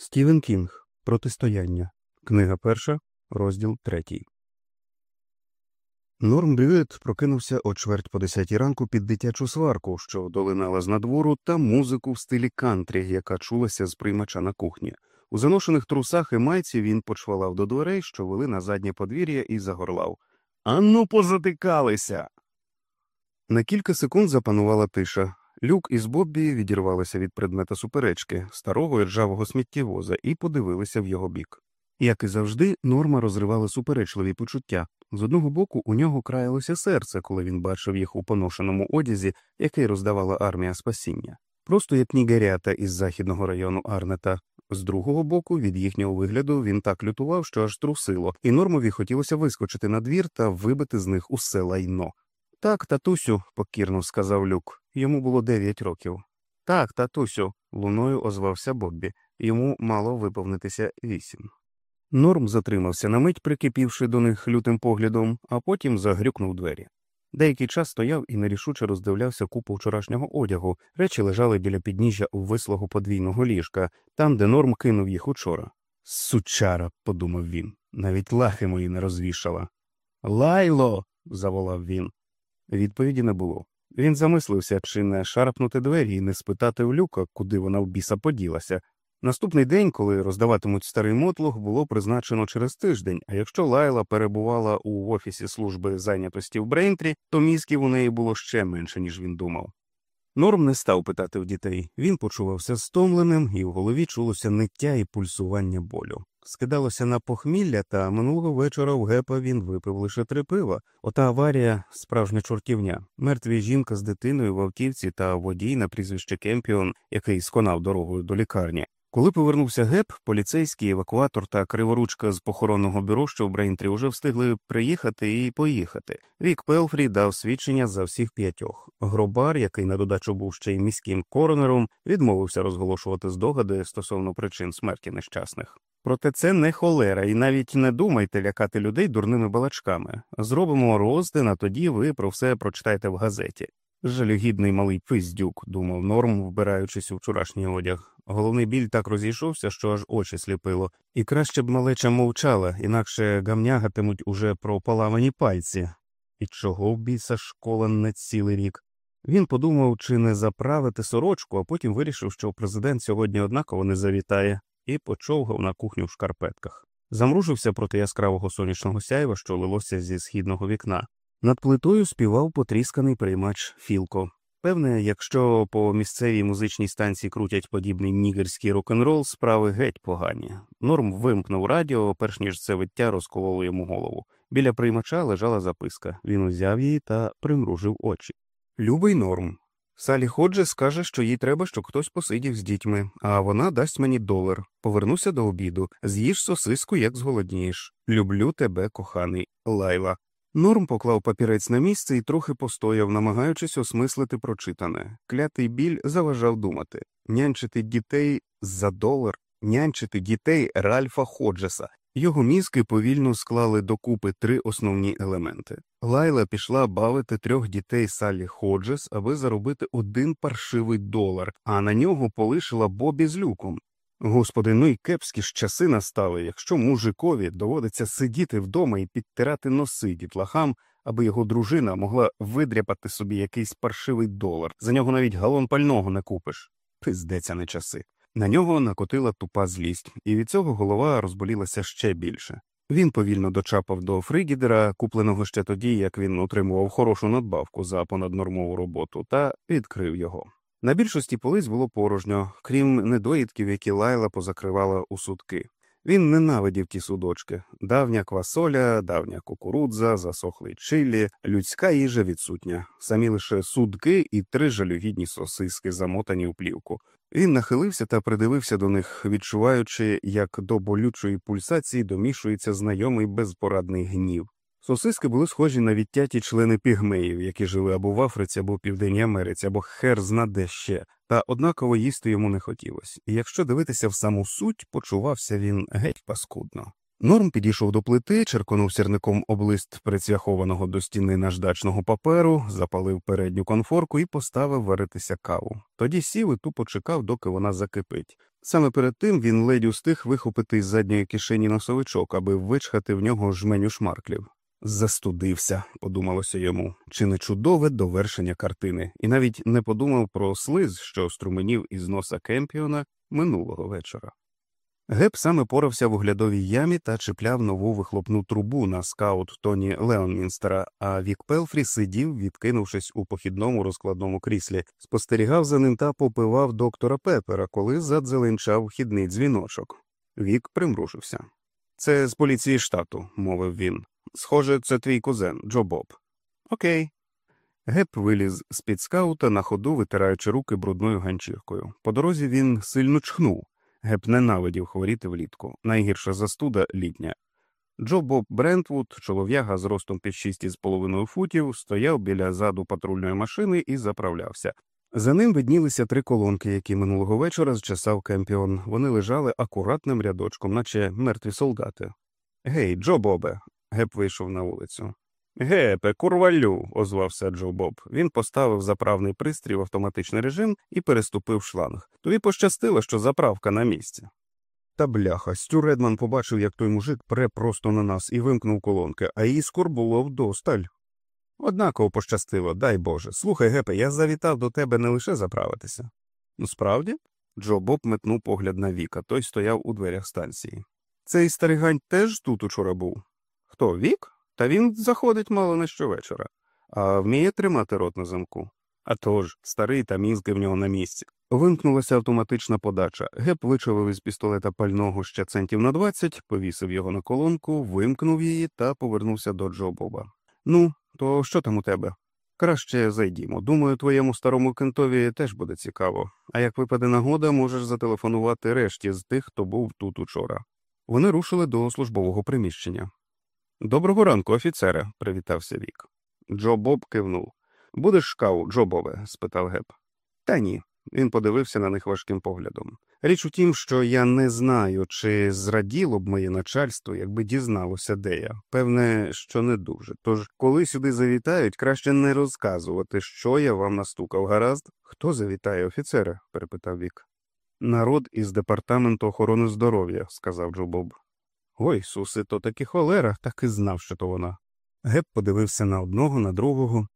Стівен Кінг Протистояння. Книга перша, розділ третій. Норм Бюет прокинувся о чверть по десятій ранку під дитячу сварку, що долинала з надвору, та музику в стилі кантрі, яка чулася з приймача на кухні. У заношених трусах і майці він почвалав до дверей, що вели на заднє подвір'я, і загорлав Ану, позатикалися. На кілька секунд запанувала тиша. Люк із Боббі відірвалися від предмета суперечки, старого ржавого сміттєвоза, і подивилися в його бік. Як і завжди, норма розривала суперечливі почуття. З одного боку, у нього краялося серце, коли він бачив їх у поношеному одязі, який роздавала армія спасіння, просто як нігерята із західного району Арнета. З другого боку, від їхнього вигляду він так лютував, що аж трусило, і нормові хотілося вискочити на двір та вибити з них усе лайно. Так, татусю, покірно сказав люк. Йому було дев'ять років. Так, татусю, луною озвався Боббі. Йому мало виповнитися вісім. Норм затримався на мить, прикипівши до них лютим поглядом, а потім загрюкнув двері. Деякий час стояв і нерішуче роздивлявся купу вчорашнього одягу, речі лежали біля підніжжя вислого подвійного ліжка, там, де норм кинув їх учора. Сучара, подумав він, навіть лахи мої не розвішала. Лайло. заволав він. Відповіді не було. Він замислився, чи не шарпнути двері і не спитати у люка, куди вона в біса поділася. Наступний день, коли роздаватимуть старий мотлох, було призначено через тиждень, а якщо Лайла перебувала у офісі служби зайнятості в Брейнтрі, то мізків у неї було ще менше, ніж він думав. Норм не став питати в дітей. Він почувався стомленим, і в голові чулося ниття і пульсування болю. Скидалося на похмілля, та минулого вечора в гепа він випив лише три пива. Ота аварія справжня чортівня. Мертві жінка з дитиною в автівці та водій на прізвище Кемпіон, який сконав дорогою до лікарні. Коли повернувся геп, поліцейський евакуатор та криворучка з похоронного бюро, що в Брейнтрі, уже встигли приїхати і поїхати. Вік Пелфрі дав свідчення за всіх п'ятьох. Гробар, який на додачу був ще й міським коронером, відмовився розголошувати здогади стосовно причин смерті нещасних. Проте це не холера, і навіть не думайте лякати людей дурними балачками. Зробимо роздин, а тоді ви про все прочитаєте в газеті. Жалюгідний малий пиздюк, думав Норм, вбираючись у вчорашній одяг. Головний біль так розійшовся, що аж очі сліпило, і краще б малеча мовчала, інакше гамнягатимуть уже про поламані пальці. І чого в біса школа не цілий рік? Він подумав, чи не заправити сорочку, а потім вирішив, що президент сьогодні однаково не завітає, і почовгав на кухню в шкарпетках. Замружився проти яскравого сонячного сяйва, що лилося зі східного вікна. Над плитою співав потрісканий приймач Філко. Певне, якщо по місцевій музичній станції крутять подібний нігерський рок-н-рол, справи геть погані. Норм вимкнув радіо, перш ніж це виття розкололо йому голову. Біля приймача лежала записка. Він узяв її та примружив очі. Любий норм. Салі Ходже скаже, що їй треба, щоб хтось посидів з дітьми, а вона дасть мені долар. Повернуся до обіду. З'їж сосиску, як зголоднієш. Люблю тебе, коханий Лайла. Норм поклав папірець на місце і трохи постояв, намагаючись осмислити прочитане. Клятий біль заважав думати нянчити дітей за долар, нянчити дітей Ральфа Ходжеса. Його мізки повільно склали докупи три основні елементи. Лайла пішла бавити трьох дітей Саллі Ходжес, аби заробити один паршивий долар, а на нього полишила Бобі з люком. Господи, ну й кепські ж часи настали, якщо мужикові доводиться сидіти вдома і підтирати носи дітлахам, аби його дружина могла видряпати собі якийсь паршивий долар. За нього навіть галон пального не купиш. Пиздеться не часи. На нього накотила тупа злість, і від цього голова розболілася ще більше. Він повільно дочапав до Фригідера, купленого ще тоді, як він отримував хорошу надбавку за понаднормову роботу, та відкрив його. На більшості полиць було порожньо, крім недоїдків, які лайла позакривала у судки. Він ненавидів ті судочки давня квасоля, давня кукурудза, засохлий чилі, людська їжа відсутня, самі лише судки і три жалюгідні сосиски, замотані у плівку. Він нахилився та придивився до них, відчуваючи, як до болючої пульсації домішується знайомий безпорадний гнів. Сосиски були схожі на відтяті члени пігмеїв, які жили або в Африці, або в Південній Америці, або хер зна де ще, та однаково їсти йому не хотілося, і якщо дивитися в саму суть, почувався він геть паскудно. Норм підійшов до плити, черконув сірником облист прицвяхованого до стіни наждачного паперу, запалив передню конфорку і поставив варитися каву. Тоді сів і тупо чекав, доки вона закипить. Саме перед тим він ледь устиг вихопити з задньої кишені носовичок, аби вичхати в нього жменю шмарклів. Застудився, подумалося йому, чи не чудове довершення картини, і навіть не подумав про слиз, що струменів із носа Кемпіона минулого вечора. Геп саме порався в оглядовій ямі та чіпляв нову вихлопну трубу на скаут Тоні Леонмінстера, а Вік Пелфрі сидів, відкинувшись у похідному розкладному кріслі, спостерігав за ним та попивав доктора Пепера, коли задзеленчав вхідний дзвіночок. Вік примружився. Це з поліції штату, мовив він. Схоже, це твій кузен, Джо Боб. Окей. Геп виліз з під скаута на ходу, витираючи руки брудною ганчіркою. По дорозі він сильно чхнув. Геп ненавидів хворіти влітку. Найгірша застуда літня. Джо Боб Брентвуд, чолов'яга з ростом під шість із половиною футів, стояв біля заду патрульної машини і заправлявся. За ним виднілися три колонки, які минулого вечора зчесав Кемпіон. Вони лежали акуратним рядочком, наче мертві солдати. Гей, Джо Бобе. Геп вийшов на вулицю. Гепе, курвалю, озвався Джо Боб. Він поставив заправний пристрій в автоматичний режим і переступив шланг. Тобі пощастило, що заправка на місці. Та бляха, Стю Редман побачив, як той мужик пре просто на нас і вимкнув колонки, а іскор було вдосталь. Однаково пощастило, дай Боже. Слухай, Гепе, я завітав до тебе не лише заправитися. Ну, справді? Джо Боб метнув погляд на Віка, той стояв у дверях станції. Цей старигань теж тут учора був. Хто, Вік? Та він заходить мало не щовечора, а вміє тримати рот на замку. А тож, старий та мізки в нього на місці. Вимкнулася автоматична подача. Геп вичавив із пістолета пального ще центів на двадцять, повісив його на колонку, вимкнув її та повернувся до Джо Боба. Ну, то що там у тебе? Краще зайдімо. Думаю, твоєму старому кентові теж буде цікаво. А як випаде нагода, можеш зателефонувати решті з тих, хто був тут учора. Вони рушили до службового приміщення. Доброго ранку, офіцере, привітався Вік. Джо Боб кивнув. Будеш каву, Джо Бобе? спитав Геп. Та ні. Він подивився на них важким поглядом. Річ у тім, що я не знаю, чи зраділо б моє начальство, якби дізналося, де я. Певне, що не дуже. Тож, коли сюди завітають, краще не розказувати, що я вам настукав. Гаразд? Хто завітає, офіцере? перепитав Вік. Народ із департаменту охорони здоров'я, сказав Джо Боб. Ой, суси, то таки холера, так і знав, що то вона. Геп подивився на одного, на другого.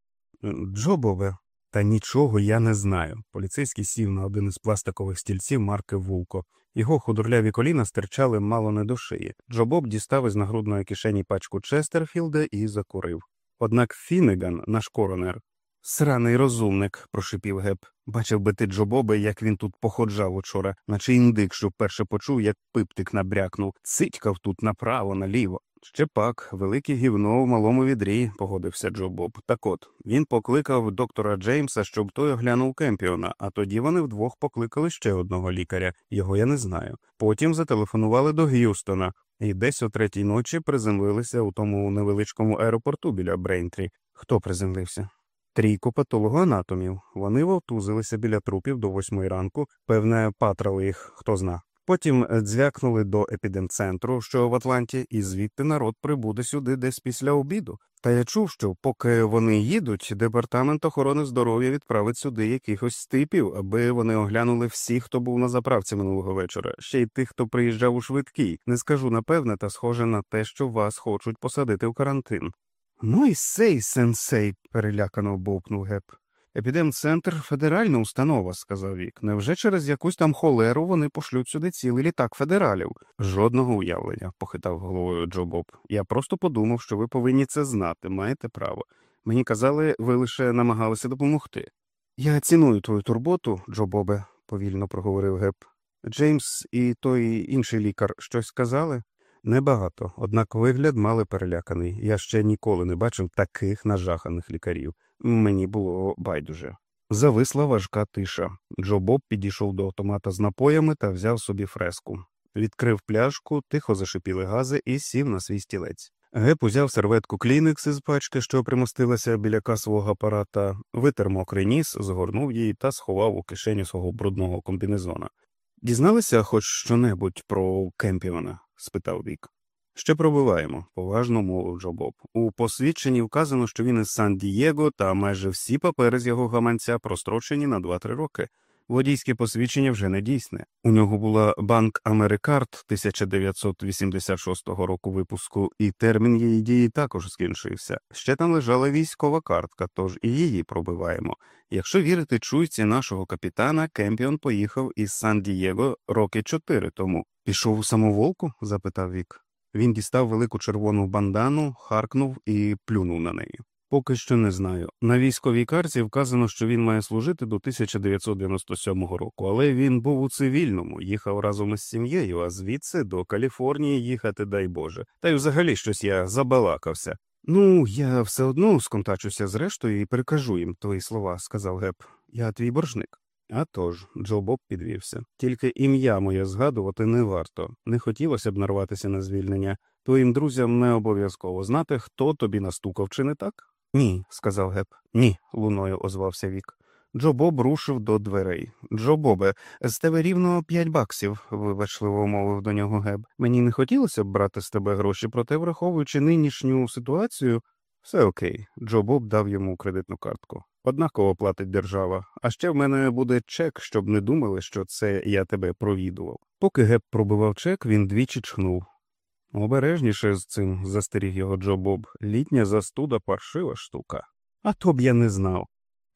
Джобове, та нічого я не знаю. Поліцейський сів на один із пластикових стільців марки Вулко. Його худорляві коліна стирчали мало не до шиї. Джобоб дістав із нагрудної кишені пачку Честерфілда і закурив. Однак Фіннеган, наш коронер, Сраний розумник, прошипів геп. Бачив би ти Джо Бобе, як він тут походжав учора, наче індик, що вперше почув, як пиптик набряк, цитькав тут направо, наліво. Ще пак, велике гівно в малому відрі, погодився Джо Боб. Так от він покликав доктора Джеймса, щоб той оглянув Кемпіона, а тоді вони вдвох покликали ще одного лікаря, його я не знаю. Потім зателефонували до Г'юстона і десь о третій ночі приземлилися у тому невеличкому аеропорту біля Брейнтрі. Хто приземлився? Трійку патологоанатомів. Вони вовтузилися біля трупів до восьмої ранку, певне, патрали їх, хто зна. Потім дзвякнули до епідемцентру, що в Атланті, і звідти народ прибуде сюди десь після обіду. Та я чув, що поки вони їдуть, департамент охорони здоров'я відправить сюди якихось типів, аби вони оглянули всіх, хто був на заправці минулого вечора, ще й тих, хто приїжджав у швидкий. Не скажу напевне, та схоже на те, що вас хочуть посадити в карантин. Ну і се, се, сей, перелякано бовкнув геп. Епідемцентр федеральна установа, сказав Вік. Невже через якусь там холеру вони пошлють сюди цілий літак федералів? Жодного уявлення, похитав головою Джо Боб. Я просто подумав, що ви повинні це знати, маєте право. Мені казали, ви лише намагалися допомогти. Я ціную твою турботу, Джо Бобе, повільно проговорив геп. Джеймс і той інший лікар щось сказали? Небагато, однак вигляд мали переляканий. Я ще ніколи не бачив таких нажаханих лікарів. Мені було байдуже. Зависла важка тиша. Джо Боб підійшов до автомата з напоями та взяв собі фреску. Відкрив пляшку, тихо зашипіли гази і сів на свій стілець. Геп узяв серветку кліникс із пачки, що примостилася біля касового апарата, витер мокрий ніс, згорнув її та сховав у кишеню свого брудного комбінезона. Дізналися хоч що небудь про Кемпіона? Спитав Вік. Ще пробиваємо, поважно мовив Джо Боб. У посвідченні вказано, що він із Сан-Дієго, та майже всі папери з його гаманця прострочені на 2-3 роки. Водійське посвідчення вже не дійсне. У нього була банк Америкарт 1986 року випуску, і термін її дії також скінчився. Ще там лежала військова картка, тож і її пробиваємо. Якщо вірити чуйці нашого капітана, Кемпіон поїхав із Сан-Дієго роки чотири тому. Пішов у самоволку? запитав Вік. Він дістав велику червону бандану, харкнув і плюнув на неї. Поки що не знаю. На військовій карті вказано, що він має служити до 1997 року, але він був у цивільному, їхав разом із сім'єю, а звідси до Каліфорнії їхати, дай Боже. Та й взагалі щось я забалакався. Ну, я все одно сконтачуся з рештою і перекажу їм твої слова, сказав Геп. Я твій боржник. Атож, Джо Боб підвівся. Тільки ім'я моє згадувати не варто. Не хотілося б нарватися на звільнення. Твоїм друзям не обов'язково знати, хто тобі настукав, чи не так? Ні, сказав Геп. Ні, луною озвався Вік. Джо Боб рушив до дверей. Джо Бобе, з тебе рівно п'ять баксів, вибачливо мовив до нього Геп. Мені не хотілося б брати з тебе гроші, проте, враховуючи нинішню ситуацію, все окей. Джо Боб дав йому кредитну картку. Однаково платить держава, а ще в мене буде чек, щоб не думали, що це я тебе провідував. Поки Геб пробивав чек, він двічі чхнув. Обережніше з цим, застеріг його Джо Боб, літня застуда паршива штука. А то б я не знав.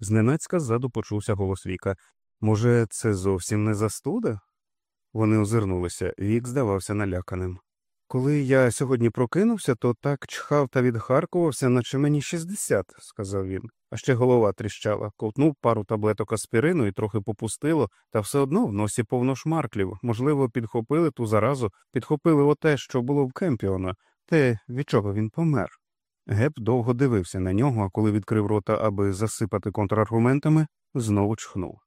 Зненацька ззаду почувся голос Віка. Може, це зовсім не застуда? Вони озирнулися, вік здавався наляканим. Коли я сьогодні прокинувся, то так чхав та відхаркувався, наче мені шістдесят, сказав він. А ще голова тріщала, ковтнув пару таблеток аспірину і трохи попустило, та все одно в носі повно шмарклів. Можливо, підхопили ту заразу, підхопили оте, що було в Кемпіона, те, від чого він помер. Геп довго дивився на нього, а коли відкрив рота, аби засипати контраргументами, знову чхнув.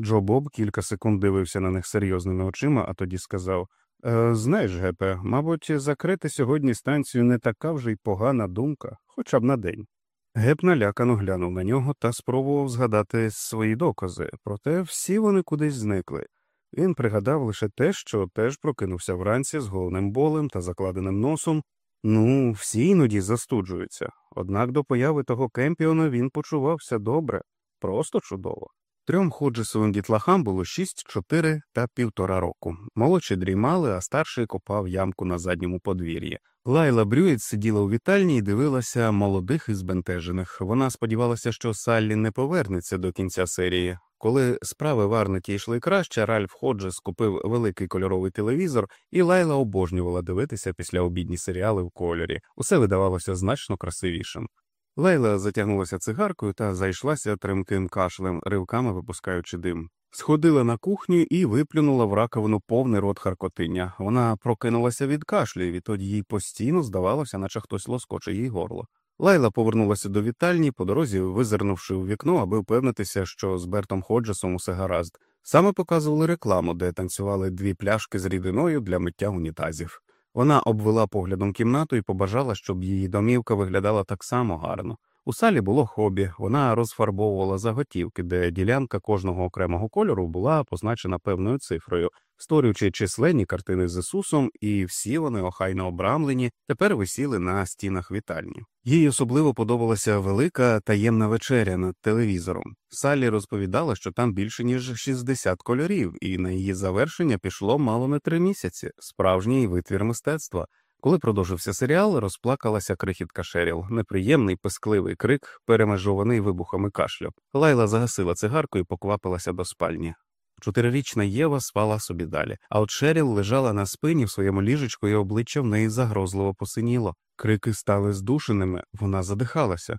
Джо Боб кілька секунд дивився на них серйозними очима, а тоді сказав «Е, Знаєш, Гепе, мабуть, закрити сьогодні станцію не така вже й погана думка, хоча б на день. Геп налякано глянув на нього та спробував згадати свої докази, проте всі вони кудись зникли. Він пригадав лише те, що теж прокинувся вранці з головним болем та закладеним носом. Ну, всі іноді застуджуються, однак до появи того кемпіона він почувався добре, просто чудово. Трьом ходжесовим дітлахам було шість, чотири та півтора року. Молодші дрімали, а старший копав ямку на задньому подвір'ї. Лайла Брюєт сиділа у вітальні і дивилася молодих і збентежених. Вона сподівалася, що Саллі не повернеться до кінця серії. Коли справи в Арнеті йшли краще, Ральф Ходжес купив великий кольоровий телевізор, і Лайла обожнювала дивитися після обідні серіали в кольорі. Усе видавалося значно красивішим. Лейла затягнулася цигаркою та зайшлася тремким кашлем, ривками випускаючи дим. Сходила на кухню і виплюнула в раковину повний рот харкотиння. Вона прокинулася від кашлю, і відтоді їй постійно здавалося, наче хтось лоскоче їй горло. Лайла повернулася до вітальні, по дорозі визирнувши у вікно, аби впевнитися, що з Бертом Ходжесом усе гаразд. Саме показували рекламу, де танцювали дві пляшки з рідиною для миття унітазів. Вона обвела поглядом кімнату і побажала, щоб її домівка виглядала так само гарно. У салі було хобі, вона розфарбовувала заготівки, де ділянка кожного окремого кольору була позначена певною цифрою, створюючи численні картини з Ісусом, і всі вони охайно обрамлені, тепер висіли на стінах вітальні. Їй особливо подобалася велика таємна вечеря над телевізором. Салі розповідала, що там більше ніж 60 кольорів, і на її завершення пішло мало не три місяці справжній витвір мистецтва. Коли продовжився серіал, розплакалася крихітка Шеріл, неприємний пискливий крик, перемежований вибухами кашлю. Лайла загасила цигарку і поквапилася до спальні. Чотирирічна Єва спала собі далі, а от Шеріл лежала на спині в своєму ліжечку, і обличчя в неї загрозливо посиніло. Крики стали здушеними, вона задихалася.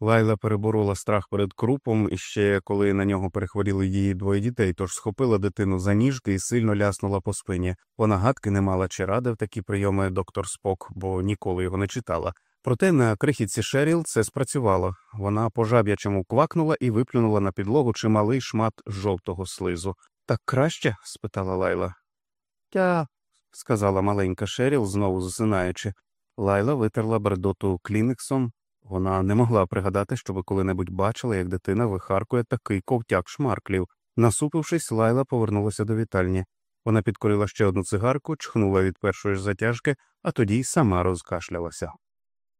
Лайла переборола страх перед крупом і ще коли на нього перехворіли її двоє дітей, тож схопила дитину за ніжки і сильно ляснула по спині. Вона гадки не мала чи радив такі прийоми доктор Спок, бо ніколи його не читала. Проте на крихітці Шеріл це спрацювало. Вона по жаб'ячому квакнула і виплюнула на підлогу чималий шмат жовтого слизу. Так краще? спитала Лайла. Тя, сказала маленька Шеріл, знову засинаючи. Лайла витерла бредоту кліниксом. Вона не могла пригадати, щоб коли-небудь бачила, як дитина вихаркує такий ковтяк шмарклів. Насупившись, Лайла повернулася до вітальні. Вона підкорила ще одну цигарку, чхнула від першої затяжки, а тоді й сама розкашлялася.